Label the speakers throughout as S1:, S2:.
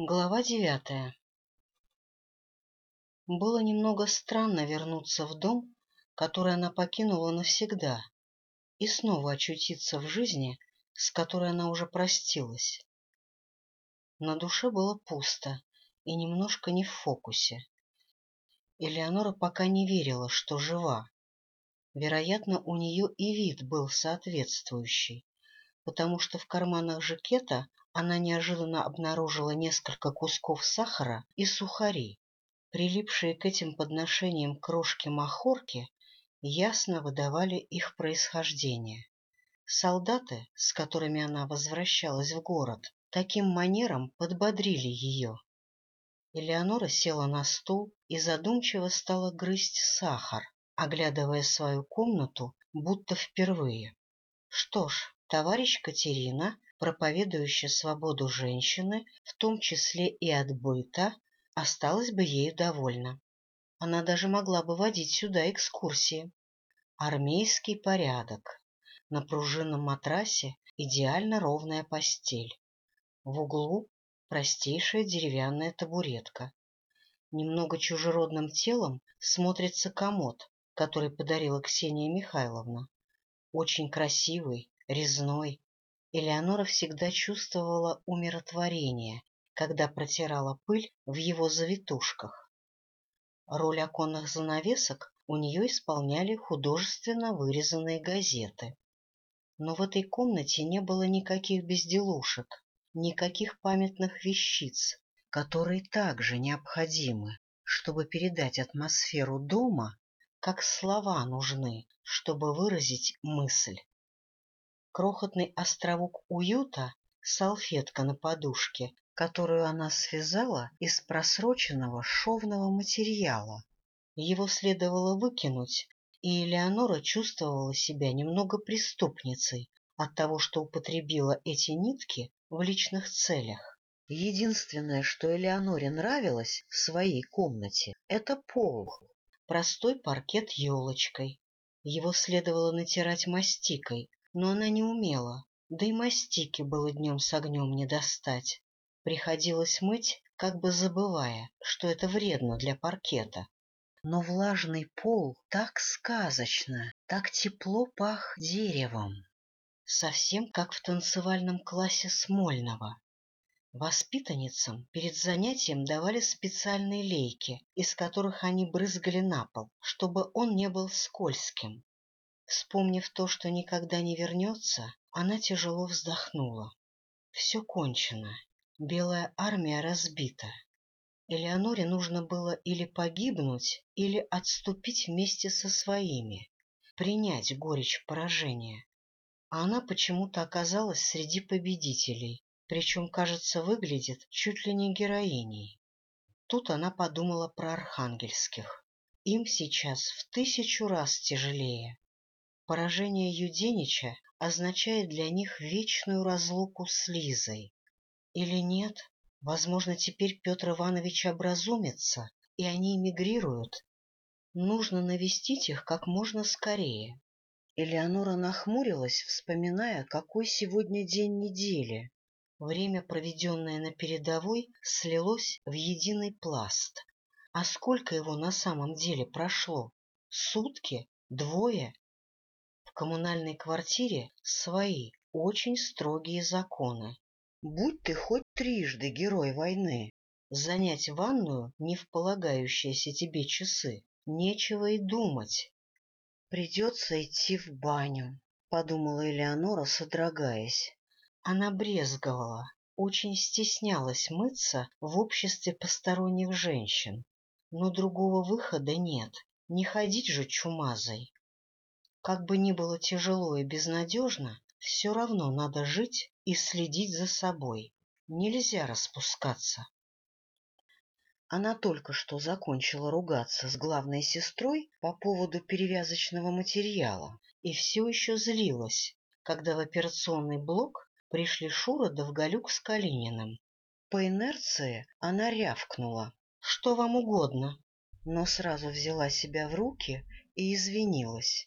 S1: Глава девятая Было немного странно вернуться в дом, который она покинула навсегда, и снова очутиться в жизни, с которой она уже простилась. На душе было пусто и немножко не в фокусе. Элеонора пока не верила, что жива. Вероятно, у нее и вид был соответствующий, потому что в карманах жакета она неожиданно обнаружила несколько кусков сахара и сухари. Прилипшие к этим подношениям крошки-махорки ясно выдавали их происхождение. Солдаты, с которыми она возвращалась в город, таким манером подбодрили ее. Элеонора села на стул и задумчиво стала грызть сахар, оглядывая свою комнату, будто впервые. Что ж, товарищ Катерина, проповедующая свободу женщины, в том числе и от быта, осталась бы ею довольна. Она даже могла бы водить сюда экскурсии. Армейский порядок. На пружинном матрасе идеально ровная постель. В углу простейшая деревянная табуретка. Немного чужеродным телом смотрится комод, который подарила Ксения Михайловна. Очень красивый, резной. Элеонора всегда чувствовала умиротворение, когда протирала пыль в его завитушках. Роль оконных занавесок у нее исполняли художественно вырезанные газеты. Но в этой комнате не было никаких безделушек, никаких памятных вещиц, которые также необходимы, чтобы передать атмосферу дома, как слова нужны, чтобы выразить мысль. Крохотный островок уюта, салфетка на подушке, которую она связала из просроченного шовного материала. Его следовало выкинуть, и Элеонора чувствовала себя немного преступницей от того, что употребила эти нитки в личных целях. Единственное, что Элеоноре нравилось в своей комнате, это пол, простой паркет елочкой. Его следовало натирать мастикой, но она не умела, да и мастики было днем с огнем не достать. Приходилось мыть, как бы забывая, что это вредно для паркета. Но влажный пол так сказочно, так тепло пах деревом, совсем как в танцевальном классе Смольного. Воспитанницам перед занятием давали специальные лейки, из которых они брызгали на пол, чтобы он не был скользким. Вспомнив то, что никогда не вернется, она тяжело вздохнула. Все кончено. Белая армия разбита. Элеоноре нужно было или погибнуть, или отступить вместе со своими, принять горечь поражения. А она почему-то оказалась среди победителей, причем, кажется, выглядит чуть ли не героиней. Тут она подумала про архангельских. Им сейчас в тысячу раз тяжелее. Поражение Юденича означает для них вечную разлуку с Лизой. Или нет? Возможно, теперь Петр Иванович образумится, и они эмигрируют. Нужно навестить их как можно скорее. Элеонора нахмурилась, вспоминая, какой сегодня день недели. Время, проведенное на передовой, слилось в единый пласт. А сколько его на самом деле прошло? Сутки? Двое? Коммунальной квартире свои, очень строгие законы. Будь ты хоть трижды герой войны, занять ванную не в полагающиеся тебе часы, нечего и думать. Придется идти в баню, — подумала Элеонора, содрогаясь. Она брезговала, очень стеснялась мыться в обществе посторонних женщин. Но другого выхода нет, не ходить же чумазой. Как бы ни было тяжело и безнадежно, все равно надо жить и следить за собой. Нельзя распускаться. Она только что закончила ругаться с главной сестрой по поводу перевязочного материала и все еще злилась, когда в операционный блок пришли Шура да Вгалюк с Калининым. По инерции она рявкнула. «Что вам угодно?» но сразу взяла себя в руки и извинилась.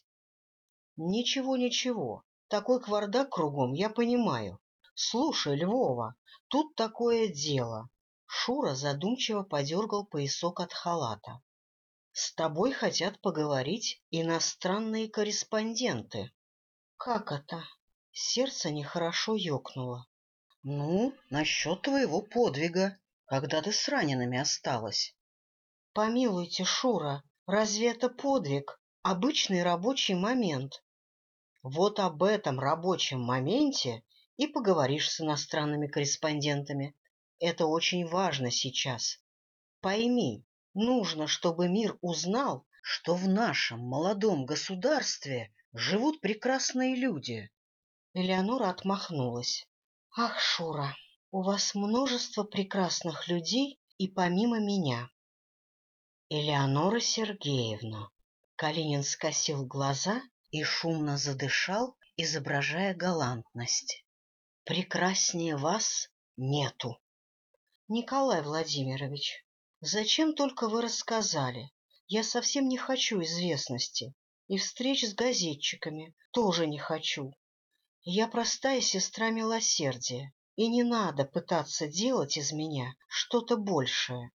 S1: «Ничего, ничего, такой квардак кругом, я понимаю. Слушай, Львова, тут такое дело. Шура задумчиво подергал поясок от халата. — С тобой хотят поговорить иностранные корреспонденты. — Как это? Сердце нехорошо ёкнуло. — Ну, насчет твоего подвига, когда ты с ранеными осталась. — Помилуйте, Шура, разве это подвиг? Обычный рабочий момент. Вот об этом рабочем моменте и поговоришь с иностранными корреспондентами. Это очень важно сейчас. Пойми, нужно, чтобы мир узнал, что в нашем молодом государстве живут прекрасные люди. Элеонора отмахнулась. — Ах, Шура, у вас множество прекрасных людей и помимо меня. — Элеонора Сергеевна. Калинин скосил глаза и шумно задышал, изображая галантность. — Прекраснее вас нету. — Николай Владимирович, зачем только вы рассказали? Я совсем не хочу известности. И встреч с газетчиками тоже не хочу. Я простая сестра милосердия, и не надо пытаться делать из меня что-то большее.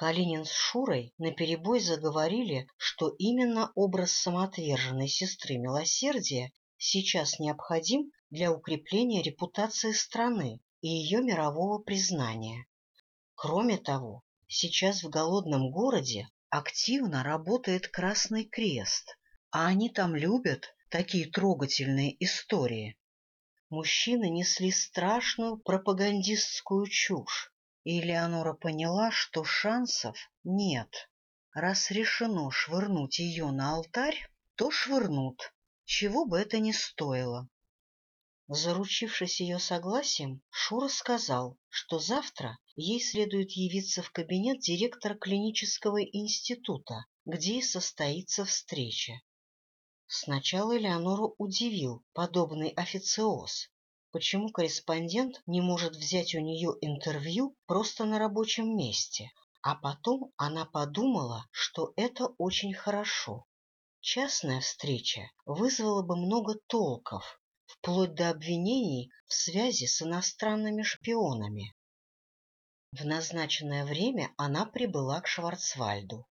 S1: Калинин с Шурой наперебой заговорили, что именно образ самоотверженной сестры милосердия сейчас необходим для укрепления репутации страны и ее мирового признания. Кроме того, сейчас в голодном городе активно работает Красный Крест, а они там любят такие трогательные истории. Мужчины несли страшную пропагандистскую чушь, и Элеонора поняла, что шансов нет. Раз решено швырнуть ее на алтарь, то швырнут, чего бы это ни стоило. Заручившись ее согласием, Шура сказал, что завтра ей следует явиться в кабинет директора клинического института, где и состоится встреча. Сначала Элеонору удивил подобный официоз. Почему корреспондент не может взять у нее интервью просто на рабочем месте? А потом она подумала, что это очень хорошо. Частная встреча вызвала бы много толков, вплоть до обвинений в связи с иностранными шпионами. В назначенное время она прибыла к Шварцвальду.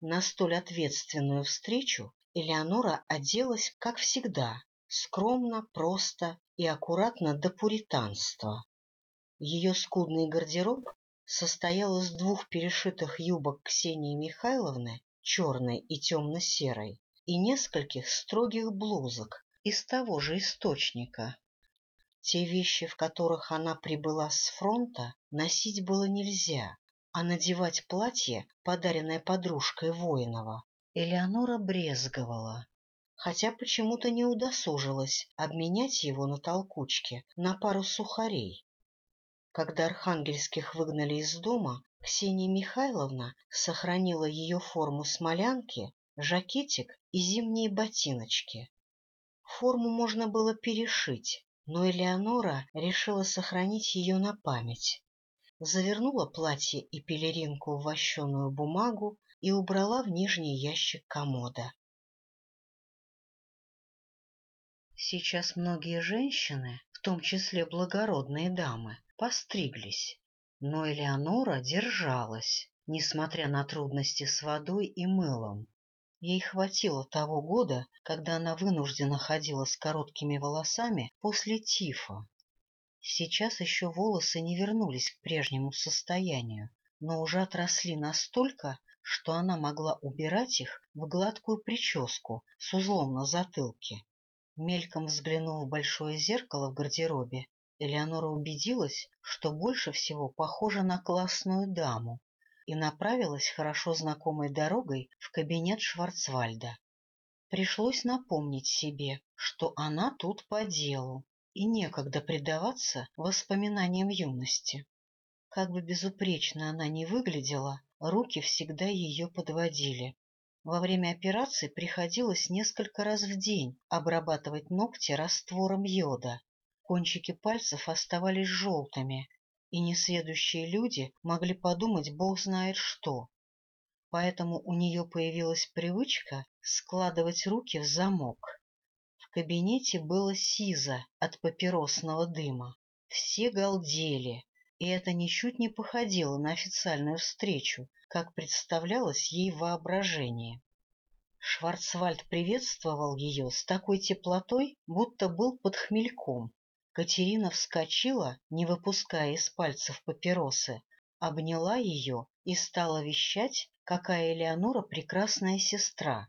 S1: На столь ответственную встречу Элеонора оделась, как всегда, скромно, просто и аккуратно до пуританства. Ее скудный гардероб состоял из двух перешитых юбок Ксении Михайловны, черной и темно-серой, и нескольких строгих блузок из того же источника. Те вещи, в которых она прибыла с фронта, носить было нельзя, а надевать платье, подаренное подружкой Воинова, Элеонора брезговала, хотя почему-то не удосужилась обменять его на толкучке на пару сухарей. Когда Архангельских выгнали из дома, Ксения Михайловна сохранила ее форму смолянки, жакетик и зимние ботиночки. Форму можно было перешить, но Элеонора решила сохранить ее на память. Завернула платье и пелеринку в вощеную бумагу, и убрала в нижний ящик комода. Сейчас многие женщины, в том числе благородные дамы, постриглись, но Элеонора держалась, несмотря на трудности с водой и мылом. Ей хватило того года, когда она вынуждена ходила с короткими волосами после тифа. Сейчас еще волосы не вернулись к прежнему состоянию, но уже отросли настолько, что она могла убирать их в гладкую прическу с узлом на затылке. Мельком взглянув в большое зеркало в гардеробе, Элеонора убедилась, что больше всего похожа на классную даму, и направилась хорошо знакомой дорогой в кабинет Шварцвальда. Пришлось напомнить себе, что она тут по делу, и некогда предаваться воспоминаниям юности. Как бы безупречно она ни выглядела, руки всегда ее подводили. Во время операции приходилось несколько раз в день обрабатывать ногти раствором йода. Кончики пальцев оставались желтыми, и несведущие люди могли подумать бог знает что. Поэтому у нее появилась привычка складывать руки в замок. В кабинете было сизо от папиросного дыма. Все галдели, и это ничуть не походило на официальную встречу, как представлялось ей в воображении. Шварцвальд приветствовал ее с такой теплотой, будто был под хмельком. Катерина вскочила, не выпуская из пальцев папиросы, обняла ее и стала вещать, какая Элеонора прекрасная сестра.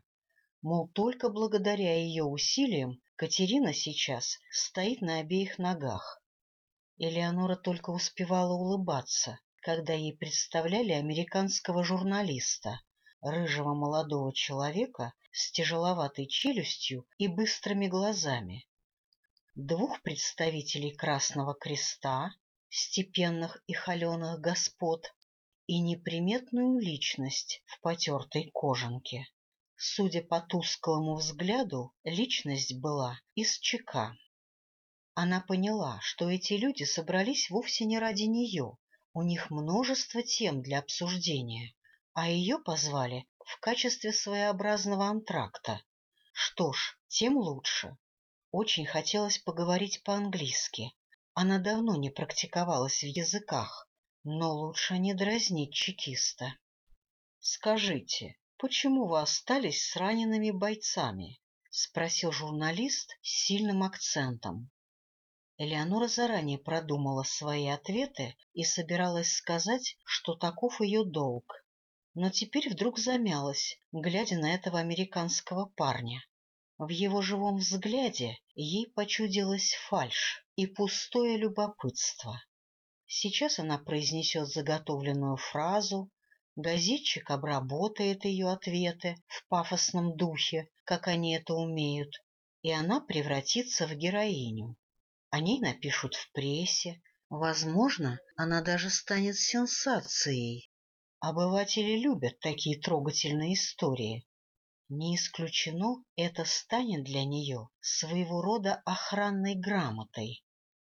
S1: Мол, только благодаря ее усилиям Катерина сейчас стоит на обеих ногах. Элеонора только успевала улыбаться, когда ей представляли американского журналиста, рыжего молодого человека с тяжеловатой челюстью и быстрыми глазами. Двух представителей Красного Креста, степенных и холеных господ, и неприметную личность в потертой кожанке. Судя по тусклому взгляду, личность была из ЧК. Она поняла, что эти люди собрались вовсе не ради нее, у них множество тем для обсуждения, а ее позвали в качестве своеобразного антракта. Что ж, тем лучше. Очень хотелось поговорить по-английски. Она давно не практиковалась в языках, но лучше не дразнить чекиста. — Скажите, почему вы остались с ранеными бойцами? — спросил журналист с сильным акцентом. Элеонора заранее продумала свои ответы и собиралась сказать, что таков ее долг. Но теперь вдруг замялась, глядя на этого американского парня. В его живом взгляде ей почудилась фальшь и пустое любопытство. Сейчас она произнесет заготовленную фразу, газетчик обработает ее ответы в пафосном духе, как они это умеют, и она превратится в героиню. О ней напишут в прессе. Возможно, она даже станет сенсацией. Обыватели любят такие трогательные истории. Не исключено, это станет для нее своего рода охранной грамотой.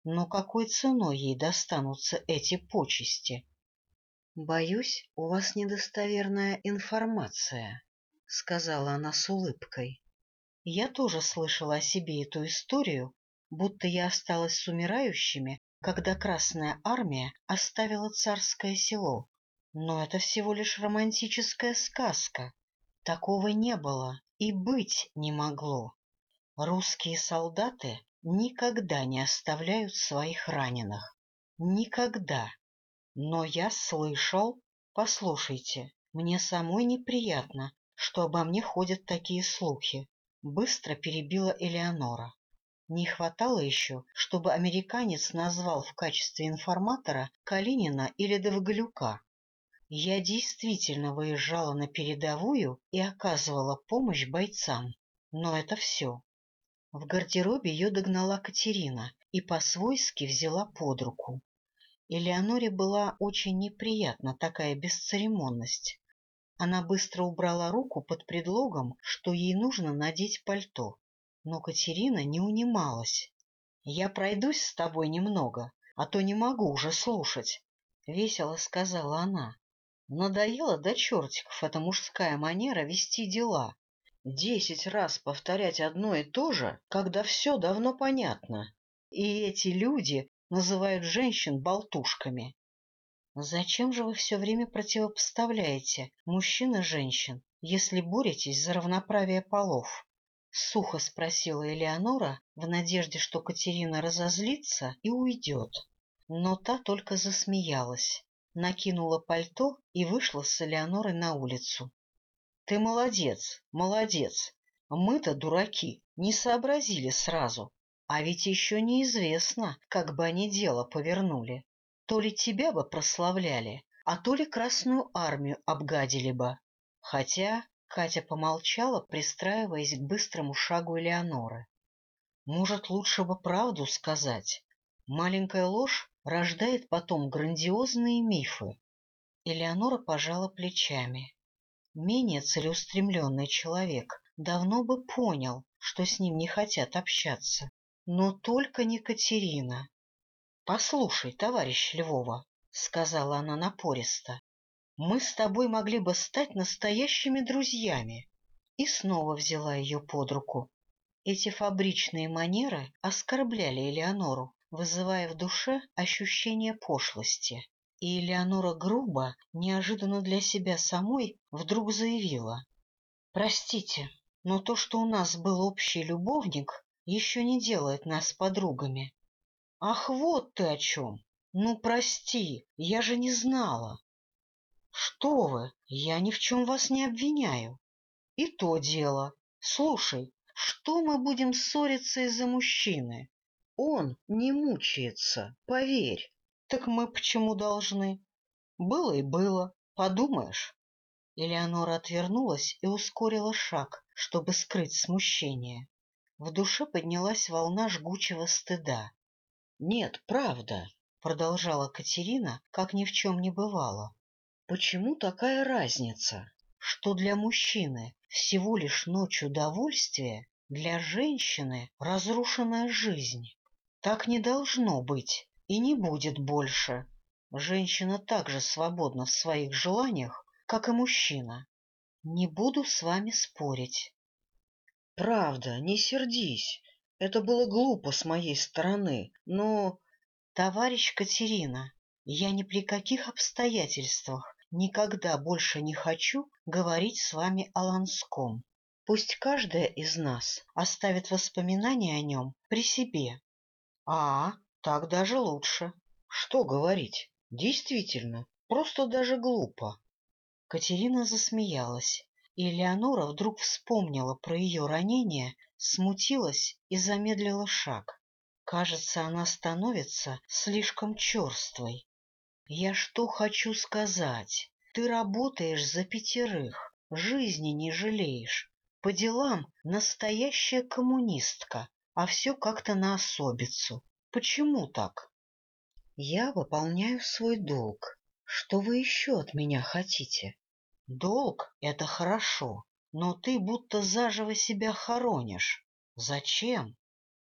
S1: Но какой ценой ей достанутся эти почести? — Боюсь, у вас недостоверная информация, — сказала она с улыбкой. Я тоже слышала о себе эту историю будто я осталась с умирающими, когда Красная Армия оставила царское село. Но это всего лишь романтическая сказка. Такого не было и быть не могло. Русские солдаты никогда не оставляют своих раненых. Никогда. Но я слышал... Послушайте, мне самой неприятно, что обо мне ходят такие слухи. Быстро перебила Элеонора. Не хватало еще, чтобы американец назвал в качестве информатора Калинина или Довголюка. Я действительно выезжала на передовую и оказывала помощь бойцам, но это все. В гардеробе ее догнала Катерина и по-свойски взяла под руку. Элеоноре была очень неприятна такая бесцеремонность. Она быстро убрала руку под предлогом, что ей нужно надеть пальто. Но Катерина не унималась. — Я пройдусь с тобой немного, а то не могу уже слушать, — весело сказала она. Надоело до чертиков эта мужская манера вести дела. Десять раз повторять одно и то же, когда все давно понятно. И эти люди называют женщин болтушками. Зачем же вы все время противопоставляете мужчин и женщин, если боретесь за равноправие полов? — сухо спросила Элеонора в надежде, что Катерина разозлится и уйдет. Но та только засмеялась, накинула пальто и вышла с Элеонорой на улицу. — Ты молодец, молодец. Мы-то, дураки, не сообразили сразу. А ведь еще неизвестно, как бы они дело повернули. То ли тебя бы прославляли, а то ли Красную Армию обгадили бы. Хотя Катя помолчала, пристраиваясь к быстрому шагу Элеоноры. Может, лучше бы правду сказать? Маленькая ложь рождает потом грандиозные мифы. Элеонора пожала плечами. Менее целеустремленный человек давно бы понял, что с ним не хотят общаться. Но только не Катерина. — Послушай, товарищ Львова, — сказала она напористо, мы с тобой могли бы стать настоящими друзьями. И снова взяла ее под руку. Эти фабричные манеры оскорбляли Элеонору, вызывая в душе ощущение пошлости. И Элеонора грубо, неожиданно для себя самой, вдруг заявила. — Простите, но то, что у нас был общий любовник, еще не делает нас подругами. — Ах, вот ты о чем! Ну, прости, я же не знала. — Что вы, я ни в чем вас не обвиняю. И то дело. Слушай, что мы будем ссориться из-за мужчины? Он не мучается, поверь. Так мы почему должны? Было и было, подумаешь. Элеонора отвернулась и ускорила шаг, чтобы скрыть смущение. В душе поднялась волна жгучего стыда. — Нет, правда, — продолжала Катерина, как ни в чем не бывало. — Почему такая разница, что для мужчины всего лишь ночь удовольствия, для женщины разрушенная жизнь? Так не должно быть и не будет больше. Женщина так же свободна в своих желаниях, как и мужчина. Не буду с вами спорить. Правда, не сердись. Это было глупо с моей стороны, но... Товарищ Катерина, я ни при каких обстоятельствах никогда больше не хочу говорить с вами о Ланском. Пусть каждая из нас оставит воспоминания о нем при себе. А, так даже лучше. Что говорить? Действительно, просто даже глупо. Катерина засмеялась и Леонора вдруг вспомнила про ее ранение, смутилась и замедлила шаг. Кажется, она становится слишком черствой. Я что хочу сказать? Ты работаешь за пятерых, жизни не жалеешь. По делам настоящая коммунистка, а все как-то на особицу. Почему так? Я выполняю свой долг. Что вы еще от меня хотите? Долг — это хорошо, но ты будто заживо себя хоронишь. Зачем?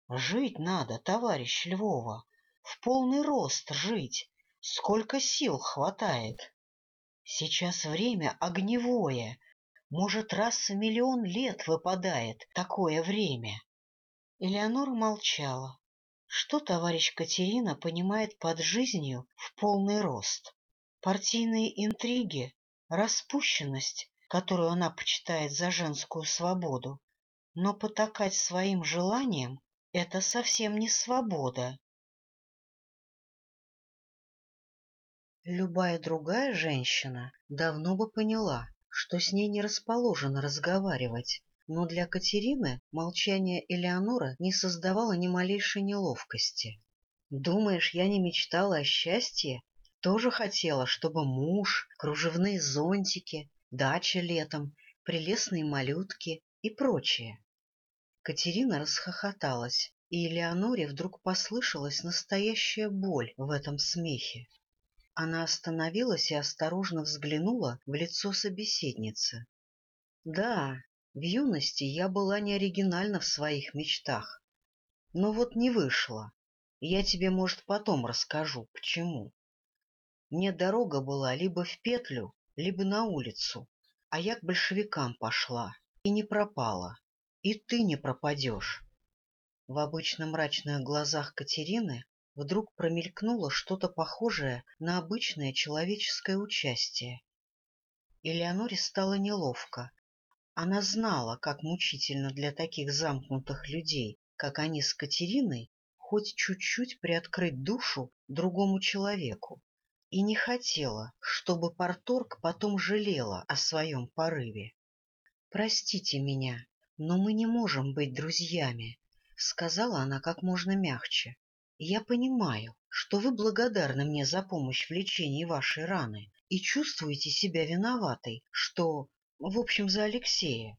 S1: Жить надо, товарищ Львова, в полный рост жить, сколько сил хватает. Сейчас время огневое, может, раз в миллион лет выпадает такое время. Элеонора молчала. Что товарищ Катерина понимает под жизнью в полный рост? Партийные интриги распущенность, которую она почитает за женскую свободу, но потакать своим желаниям — это совсем не свобода. Любая другая женщина давно бы поняла, что с ней не расположено разговаривать, но для Катерины молчание Элеонора не создавало ни малейшей неловкости. «Думаешь, я не мечтала о счастье?» Тоже хотела, чтобы муж, кружевные зонтики, дача летом, прелестные малютки и прочее. Катерина расхохоталась, и Элеоноре вдруг послышалась настоящая боль в этом смехе. Она остановилась и осторожно взглянула в лицо собеседницы. Да, в юности я была не оригинальна в своих мечтах. Но вот не вышло. Я тебе, может, потом расскажу, почему. Мне дорога была либо в петлю, либо на улицу, а я к большевикам пошла и не пропала. И ты не пропадешь. В обычно мрачных глазах Катерины вдруг промелькнуло что-то похожее на обычное человеческое участие. Элеоноре стало неловко. Она знала, как мучительно для таких замкнутых людей, как они с Катериной, хоть чуть-чуть приоткрыть душу другому человеку и не хотела, чтобы Порторг потом жалела о своем порыве. — Простите меня, но мы не можем быть друзьями, — сказала она как можно мягче. — Я понимаю, что вы благодарны мне за помощь в лечении вашей раны и чувствуете себя виноватой, что... в общем, за Алексея.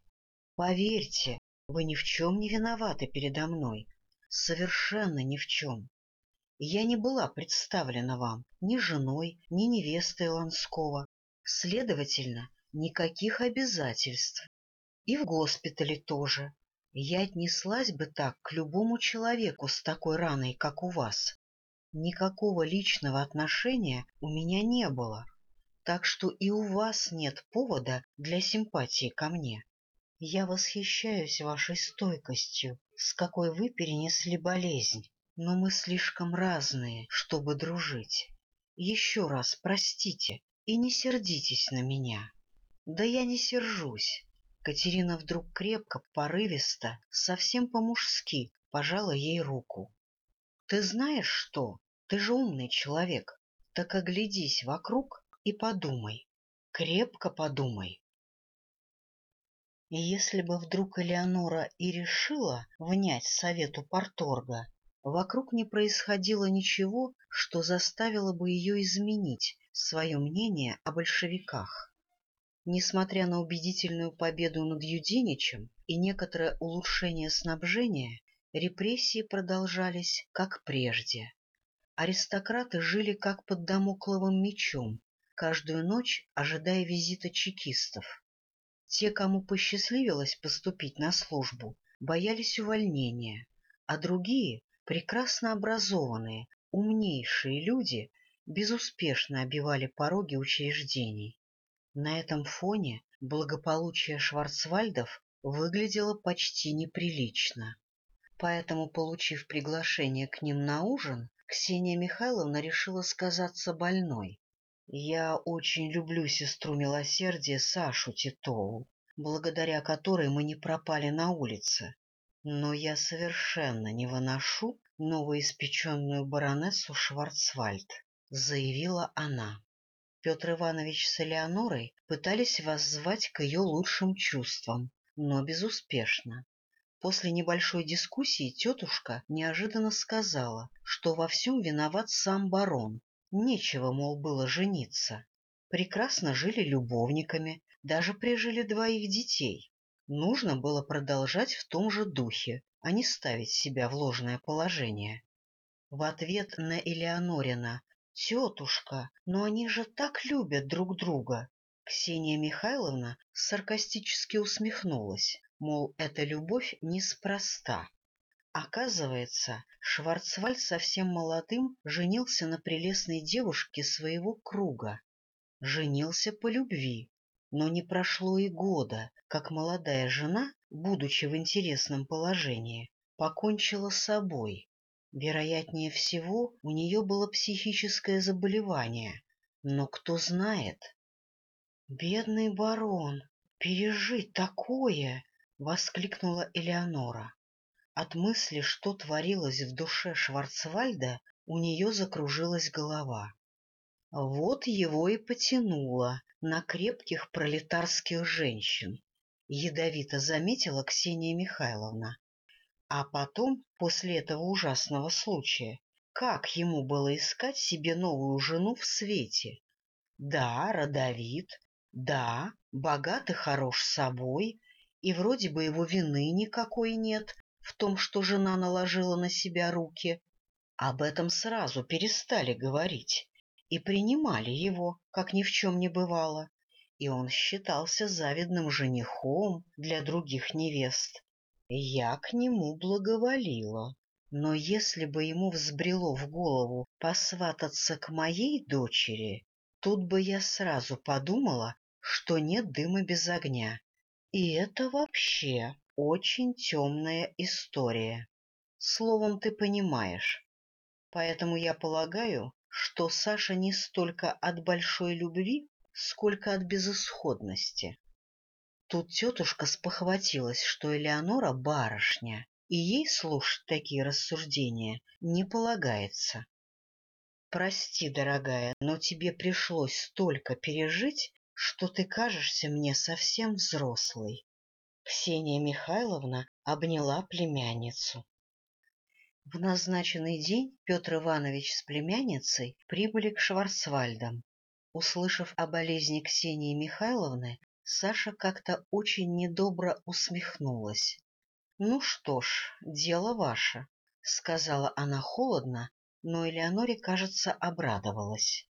S1: Поверьте, вы ни в чем не виноваты передо мной. Совершенно ни в чем. Я не была представлена вам ни женой, ни невестой Ланского, следовательно, никаких обязательств. И в госпитале тоже. Я отнеслась бы так к любому человеку с такой раной, как у вас. Никакого личного отношения у меня не было, так что и у вас нет повода для симпатии ко мне. Я восхищаюсь вашей стойкостью, с какой вы перенесли болезнь. но мы слишком разные, чтобы дружить. Еще раз простите и не сердитесь на меня. Да я не сержусь. Катерина вдруг крепко, порывисто, совсем по-мужски пожала ей руку. Ты знаешь что? Ты же умный человек. Так оглядись вокруг и подумай. Крепко подумай. И если бы вдруг Элеонора и решила внять совету Порторга, вокруг не происходило ничего, что заставило бы ее изменить свое мнение о большевиках. Несмотря на убедительную победу над Юдиничем и некоторое улучшение снабжения, репрессии продолжались, как прежде. Аристократы жили как под домокловым мечом, каждую ночь ожидая визита чекистов. Те, кому посчастливилось поступить на службу, боялись увольнения, а другие, прекрасно образованные, умнейшие люди, безуспешно обивали пороги учреждений. На этом фоне благополучие Шварцвальдов выглядело почти неприлично. Поэтому, получив приглашение к ним на ужин, Ксения Михайловна решила сказаться больной. Я очень люблю сестру милосердия Сашу Титову, благодаря которой мы не пропали на улице. Но я совершенно не выношу новоиспеченную баронессу Шварцвальд, — заявила она. Петр Иванович с Элеонорой пытались воззвать к ее лучшим чувствам, но безуспешно. После небольшой дискуссии тетушка неожиданно сказала, что во всем виноват сам барон, Нечего, мол, было жениться. Прекрасно жили любовниками, даже прижили двоих детей. Нужно было продолжать в том же духе, а не ставить себя в ложное положение. В ответ на Элеонорина «Тетушка, но они же так любят друг друга!» Ксения Михайловна саркастически усмехнулась, мол, эта любовь неспроста. Оказывается, Шварцвальд совсем молодым женился на прелестной девушке своего круга. Женился по любви, но не прошло и года, как молодая жена, будучи в интересном положении, покончила с собой. Вероятнее всего, у нее было психическое заболевание, но кто знает. «Бедный барон, пережить такое!» — воскликнула Элеонора. От мысли, что творилось в душе Шварцвальда, у нее закружилась голова. Вот его и потянуло на крепких пролетарских женщин, ядовито заметила Ксения Михайловна. А потом, после этого ужасного случая, как ему было искать себе новую жену в свете? Да, родовит, да, богат и хорош собой, и вроде бы его вины никакой нет, в том, что жена наложила на себя руки. Об этом сразу перестали говорить и принимали его, как ни в чем не бывало, и он считался завидным женихом для других невест. Я к нему благоволила. Но если бы ему взбрело в голову посвататься к моей дочери, тут бы я сразу подумала, что нет дыма без огня. И это вообще очень темная история. Словом, ты понимаешь. Поэтому я полагаю, что Саша не столько от большой любви, сколько от безысходности. Тут тетушка спохватилась, что Элеонора барышня, и ей слушать такие рассуждения не полагается. Прости, дорогая, но тебе пришлось столько пережить, что ты кажешься мне совсем взрослой. Ксения Михайловна обняла племянницу. В назначенный день Петр Иванович с племянницей прибыли к Шварцвальдам. Услышав о болезни Ксении Михайловны, Саша как-то очень недобро усмехнулась. — Ну что ж, дело ваше, — сказала она холодно, но Элеоноре, кажется, обрадовалась.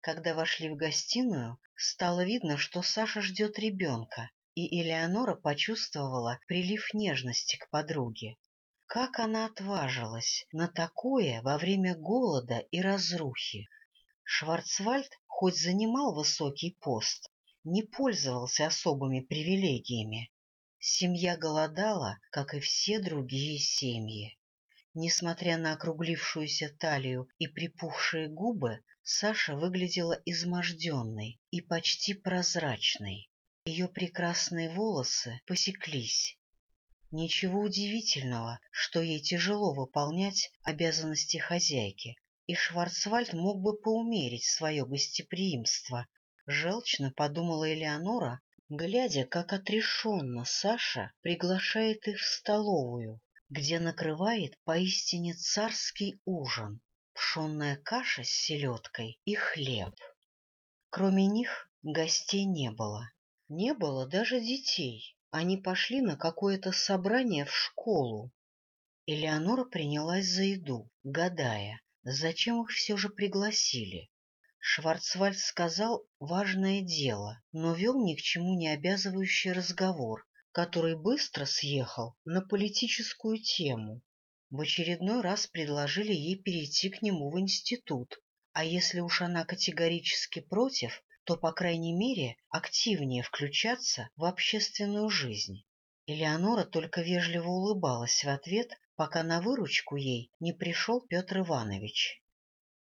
S1: Когда вошли в гостиную, стало видно, что Саша ждет ребенка, и Элеонора почувствовала прилив нежности к подруге. Как она отважилась на такое во время голода и разрухи? Шварцвальд, хоть занимал высокий пост, не пользовался особыми привилегиями. Семья голодала, как и все другие семьи. Несмотря на округлившуюся талию и припухшие губы, Саша выглядела изможденной и почти прозрачной. Ее прекрасные волосы посеклись. Ничего удивительного, что ей тяжело выполнять обязанности хозяйки, и Шварцвальд мог бы поумерить свое гостеприимство. Желчно подумала Элеонора, глядя, как отрешенно Саша приглашает их в столовую, где накрывает поистине царский ужин, пшенная каша с селедкой и хлеб. Кроме них гостей не было. Не было даже детей. Они пошли на какое-то собрание в школу. Элеонора принялась за еду, гадая, зачем их все же пригласили. Шварцвальд сказал важное дело, но вел ни к чему не обязывающий разговор, который быстро съехал на политическую тему. В очередной раз предложили ей перейти к нему в институт, а если уж она категорически против, то, по крайней мере, активнее включаться в общественную жизнь. Элеонора только вежливо улыбалась в ответ, пока на выручку ей не пришел Петр Иванович.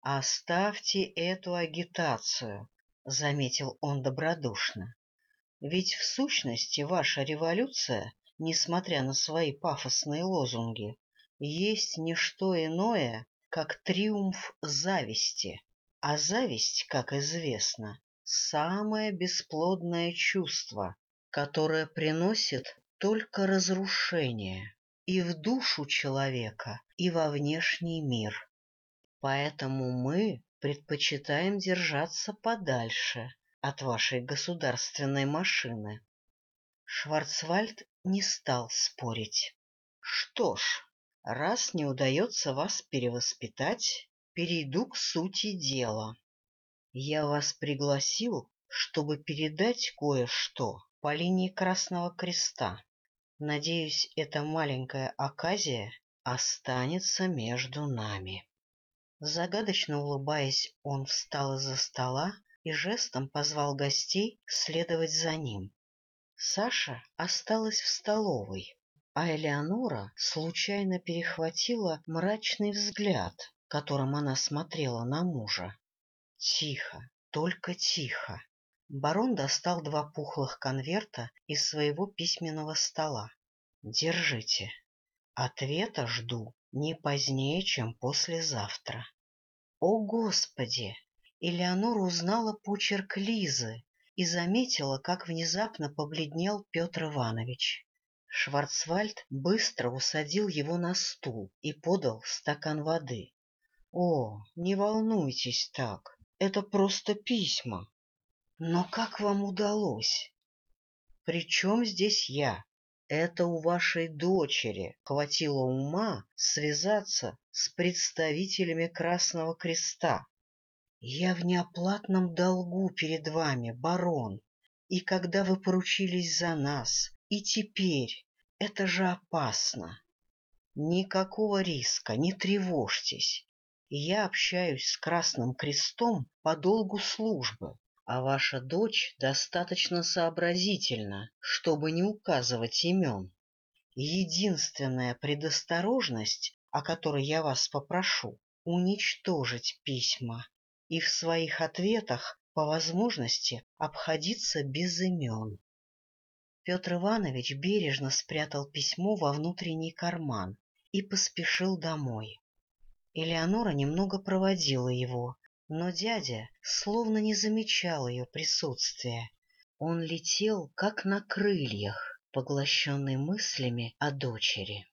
S1: «Оставьте эту агитацию», — заметил он добродушно. «Ведь в сущности ваша революция, несмотря на свои пафосные лозунги, есть не что иное, как триумф зависти. А зависть, как известно, самое бесплодное чувство, которое приносит только разрушение и в душу человека, и во внешний мир. Поэтому мы предпочитаем держаться подальше от вашей государственной машины. Шварцвальд не стал спорить. Что ж, раз не удается вас перевоспитать, перейду к сути дела. Я вас пригласил, чтобы передать кое-что по линии Красного Креста. Надеюсь, эта маленькая оказия останется между нами. Загадочно улыбаясь, он встал из-за стола и жестом позвал гостей следовать за ним. Саша осталась в столовой, а Элеонора случайно перехватила мрачный взгляд, которым она смотрела на мужа. Тихо, только тихо. Барон достал два пухлых конверта из своего письменного стола. «Держите. Ответа жду не позднее, чем послезавтра». О, Господи! Элеонора узнала почерк Лизы и заметила, как внезапно побледнел Петр Иванович. Шварцвальд быстро усадил его на стул и подал стакан воды. — О, не волнуйтесь так, это просто письма. Но как вам удалось? — При чем здесь я? Это у вашей дочери хватило ума связаться с представителями Красного Креста. Я в неоплатном долгу перед вами, барон, и когда вы поручились за нас, и теперь, это же опасно. Никакого риска, не тревожьтесь. Я общаюсь с Красным Крестом по долгу службы, а ваша дочь достаточно сообразительна, чтобы не указывать имен. Единственная предосторожность, о которой я вас попрошу, уничтожить письма и в своих ответах по возможности обходиться без имен. Петр Иванович бережно спрятал письмо во внутренний карман и поспешил домой. Элеонора немного проводила его, но дядя словно не замечал ее присутствия. Он летел, как на крыльях, поглощенный мыслями о дочери.